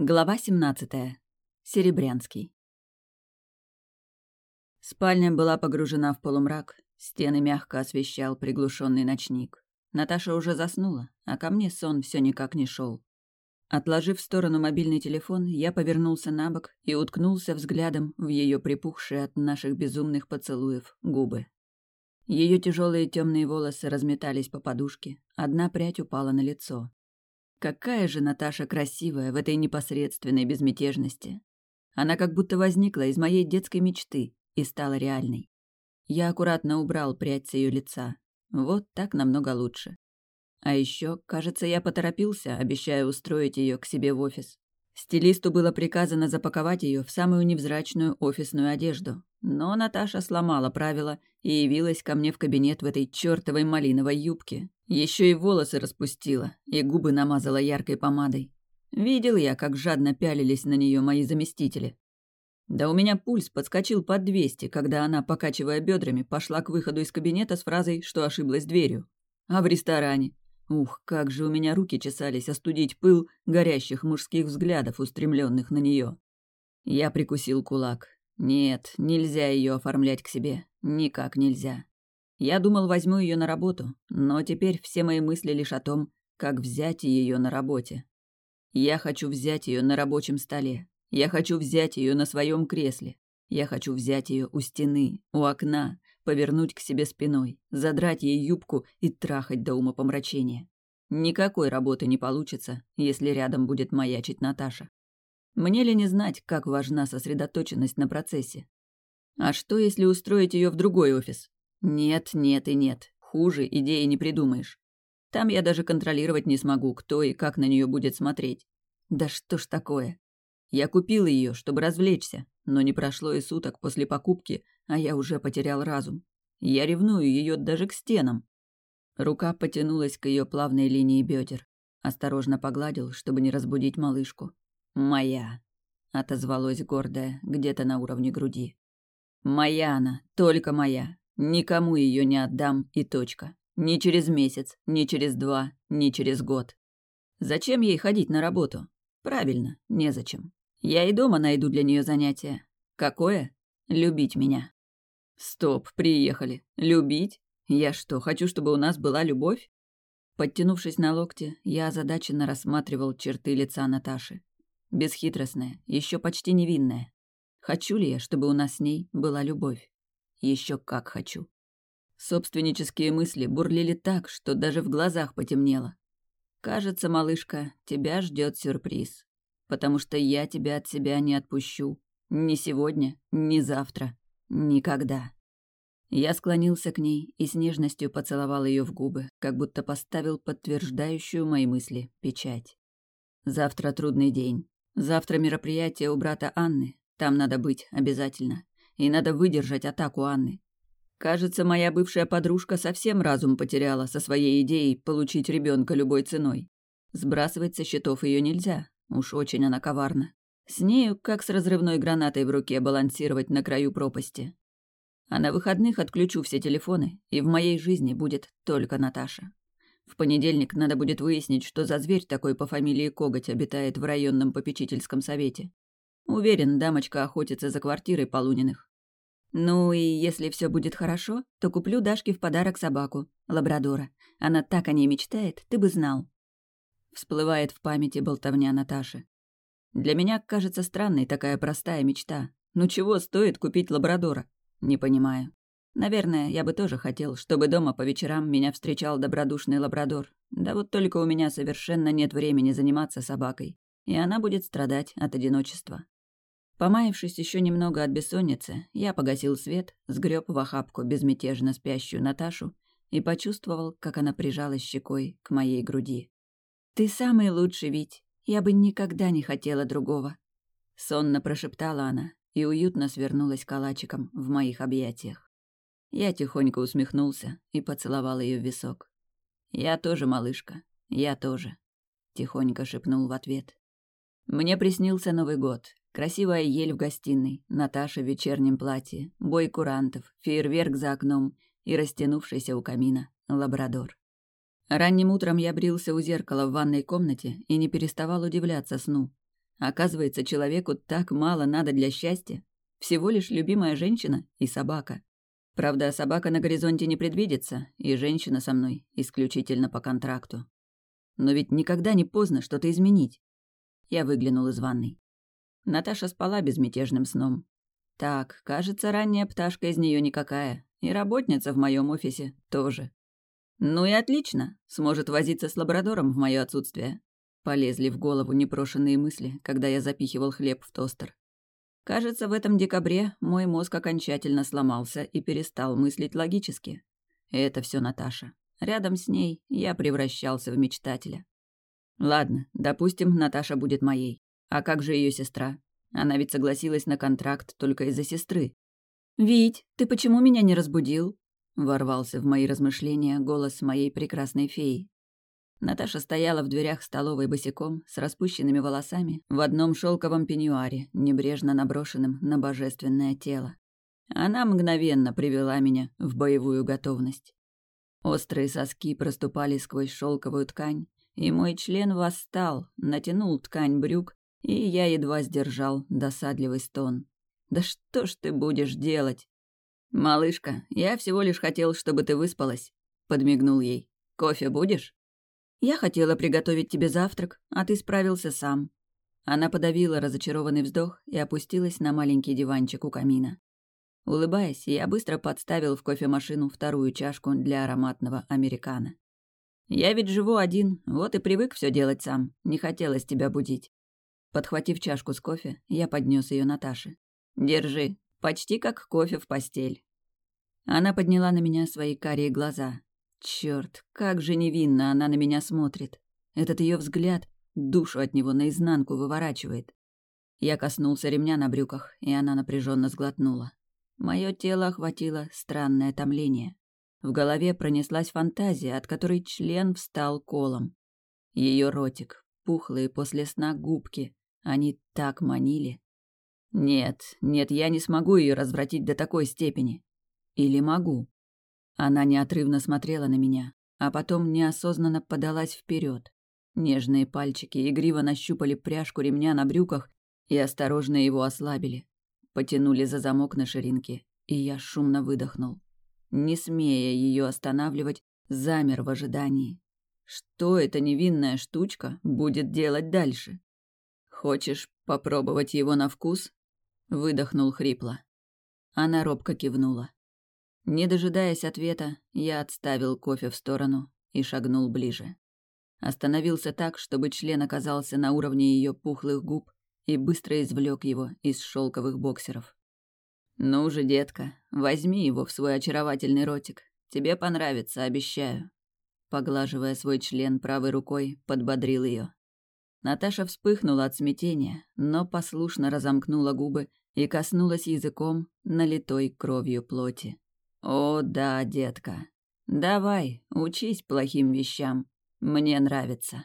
Глава 17. Серебрянский. Спальня была погружена в полумрак, стены мягко освещал приглушенный ночник. Наташа уже заснула, а ко мне сон все никак не шел. Отложив в сторону мобильный телефон, я повернулся на бок и уткнулся взглядом в ее припухшие от наших безумных поцелуев губы. Ее тяжелые темные волосы разметались по подушке, одна прядь упала на лицо. Какая же Наташа красивая в этой непосредственной безмятежности. Она как будто возникла из моей детской мечты и стала реальной. Я аккуратно убрал прядь с ее лица. Вот так намного лучше. А еще, кажется, я поторопился, обещая устроить ее к себе в офис. Стилисту было приказано запаковать ее в самую невзрачную офисную одежду. Но Наташа сломала правила и явилась ко мне в кабинет в этой чертовой малиновой юбке. Еще и волосы распустила, и губы намазала яркой помадой. Видел я, как жадно пялились на нее мои заместители. Да у меня пульс подскочил под 200, когда она, покачивая бедрами, пошла к выходу из кабинета с фразой, что ошиблась дверью. А в ресторане? Ух, как же у меня руки чесались остудить пыл горящих мужских взглядов, устремленных на нее. Я прикусил кулак. Нет, нельзя ее оформлять к себе. Никак нельзя. Я думал, возьму ее на работу, но теперь все мои мысли лишь о том, как взять ее на работе. Я хочу взять ее на рабочем столе. Я хочу взять ее на своем кресле. Я хочу взять ее у стены, у окна, повернуть к себе спиной, задрать ей юбку и трахать до ума помрачения. Никакой работы не получится, если рядом будет маячить Наташа. Мне ли не знать, как важна сосредоточенность на процессе? А что, если устроить ее в другой офис? Нет, нет и нет. Хуже идеи не придумаешь. Там я даже контролировать не смогу, кто и как на нее будет смотреть. Да что ж такое? Я купил ее, чтобы развлечься, но не прошло и суток после покупки, а я уже потерял разум. Я ревную ее даже к стенам. Рука потянулась к ее плавной линии бедер. Осторожно погладил, чтобы не разбудить малышку. «Моя», — отозвалось гордое, где-то на уровне груди. «Моя она, только моя. Никому ее не отдам и точка. Ни через месяц, ни через два, ни через год. Зачем ей ходить на работу? Правильно, незачем. Я и дома найду для нее занятие. Какое? Любить меня. Стоп, приехали. Любить? Я что, хочу, чтобы у нас была любовь? Подтянувшись на локте, я озадаченно рассматривал черты лица Наташи. Бесхитростная, еще почти невинная. Хочу ли я, чтобы у нас с ней была любовь? Еще как хочу. Собственнические мысли бурлили так, что даже в глазах потемнело. Кажется, малышка, тебя ждет сюрприз потому что я тебя от себя не отпущу. Ни сегодня, ни завтра, никогда. Я склонился к ней и с нежностью поцеловал ее в губы, как будто поставил подтверждающую мои мысли печать. Завтра трудный день. Завтра мероприятие у брата Анны. Там надо быть обязательно. И надо выдержать атаку Анны. Кажется, моя бывшая подружка совсем разум потеряла со своей идеей получить ребенка любой ценой. Сбрасывать со счетов ее нельзя, Уж очень она коварна. С нею, как с разрывной гранатой в руке, балансировать на краю пропасти. А на выходных отключу все телефоны, и в моей жизни будет только Наташа. В понедельник надо будет выяснить, что за зверь такой по фамилии Коготь обитает в районном попечительском совете. Уверен, дамочка охотится за квартирой Полуниных. Ну и если все будет хорошо, то куплю Дашке в подарок собаку, лабрадора. Она так о ней мечтает, ты бы знал. Всплывает в памяти болтовня Наташи. Для меня кажется странной такая простая мечта. Ну чего стоит купить лабрадора? Не понимаю. Наверное, я бы тоже хотел, чтобы дома по вечерам меня встречал добродушный лабрадор. Да вот только у меня совершенно нет времени заниматься собакой, и она будет страдать от одиночества. Помаявшись еще немного от бессонницы, я погасил свет, сгреб в охапку безмятежно спящую Наташу и почувствовал, как она прижалась щекой к моей груди. «Ты самый лучший, Вить. Я бы никогда не хотела другого». Сонно прошептала она и уютно свернулась калачиком в моих объятиях. Я тихонько усмехнулся и поцеловал ее в висок. «Я тоже, малышка, я тоже», — тихонько шепнул в ответ. Мне приснился Новый год. Красивая ель в гостиной, Наташа в вечернем платье, бой курантов, фейерверк за окном и растянувшийся у камина лабрадор. Ранним утром я брился у зеркала в ванной комнате и не переставал удивляться сну. Оказывается, человеку так мало надо для счастья. Всего лишь любимая женщина и собака. Правда, собака на горизонте не предвидится, и женщина со мной исключительно по контракту. Но ведь никогда не поздно что-то изменить. Я выглянул из ванной. Наташа спала безмятежным сном. Так, кажется, ранняя пташка из нее никакая. И работница в моем офисе тоже. Ну и отлично, сможет возиться с лабрадором в мое отсутствие. Полезли в голову непрошенные мысли, когда я запихивал хлеб в тостер. Кажется, в этом декабре мой мозг окончательно сломался и перестал мыслить логически. Это все Наташа. Рядом с ней я превращался в мечтателя. Ладно, допустим, Наташа будет моей. А как же ее сестра? Она ведь согласилась на контракт только из-за сестры. «Вить, ты почему меня не разбудил?» Ворвался в мои размышления голос моей прекрасной феи. Наташа стояла в дверях столовой босиком, с распущенными волосами, в одном шелковом пеньюаре, небрежно наброшенном на божественное тело. Она мгновенно привела меня в боевую готовность. Острые соски проступали сквозь шелковую ткань, и мой член восстал, натянул ткань брюк, и я едва сдержал досадливый стон. «Да что ж ты будешь делать?» «Малышка, я всего лишь хотел, чтобы ты выспалась», — подмигнул ей. «Кофе будешь?» «Я хотела приготовить тебе завтрак, а ты справился сам». Она подавила разочарованный вздох и опустилась на маленький диванчик у камина. Улыбаясь, я быстро подставил в кофемашину вторую чашку для ароматного американо. «Я ведь живу один, вот и привык все делать сам, не хотелось тебя будить». Подхватив чашку с кофе, я поднес ее Наташе. «Держи, почти как кофе в постель». Она подняла на меня свои карие глаза, Черт, как же невинно она на меня смотрит. Этот ее взгляд душу от него наизнанку выворачивает. Я коснулся ремня на брюках, и она напряженно сглотнула. Мое тело охватило странное томление. В голове пронеслась фантазия, от которой член встал колом. Ее ротик, пухлые после сна губки, они так манили. Нет, нет, я не смогу ее развратить до такой степени. Или могу? Она неотрывно смотрела на меня, а потом неосознанно подалась вперед. Нежные пальчики игриво нащупали пряжку ремня на брюках и осторожно его ослабили. Потянули за замок на ширинке, и я шумно выдохнул. Не смея ее останавливать, замер в ожидании. Что эта невинная штучка будет делать дальше? Хочешь попробовать его на вкус? Выдохнул хрипло. Она робко кивнула. Не дожидаясь ответа, я отставил кофе в сторону и шагнул ближе. Остановился так, чтобы член оказался на уровне ее пухлых губ и быстро извлек его из шелковых боксеров. «Ну же, детка, возьми его в свой очаровательный ротик. Тебе понравится, обещаю». Поглаживая свой член правой рукой, подбодрил ее. Наташа вспыхнула от смятения, но послушно разомкнула губы и коснулась языком налитой кровью плоти. «О, да, детка. Давай, учись плохим вещам. Мне нравится».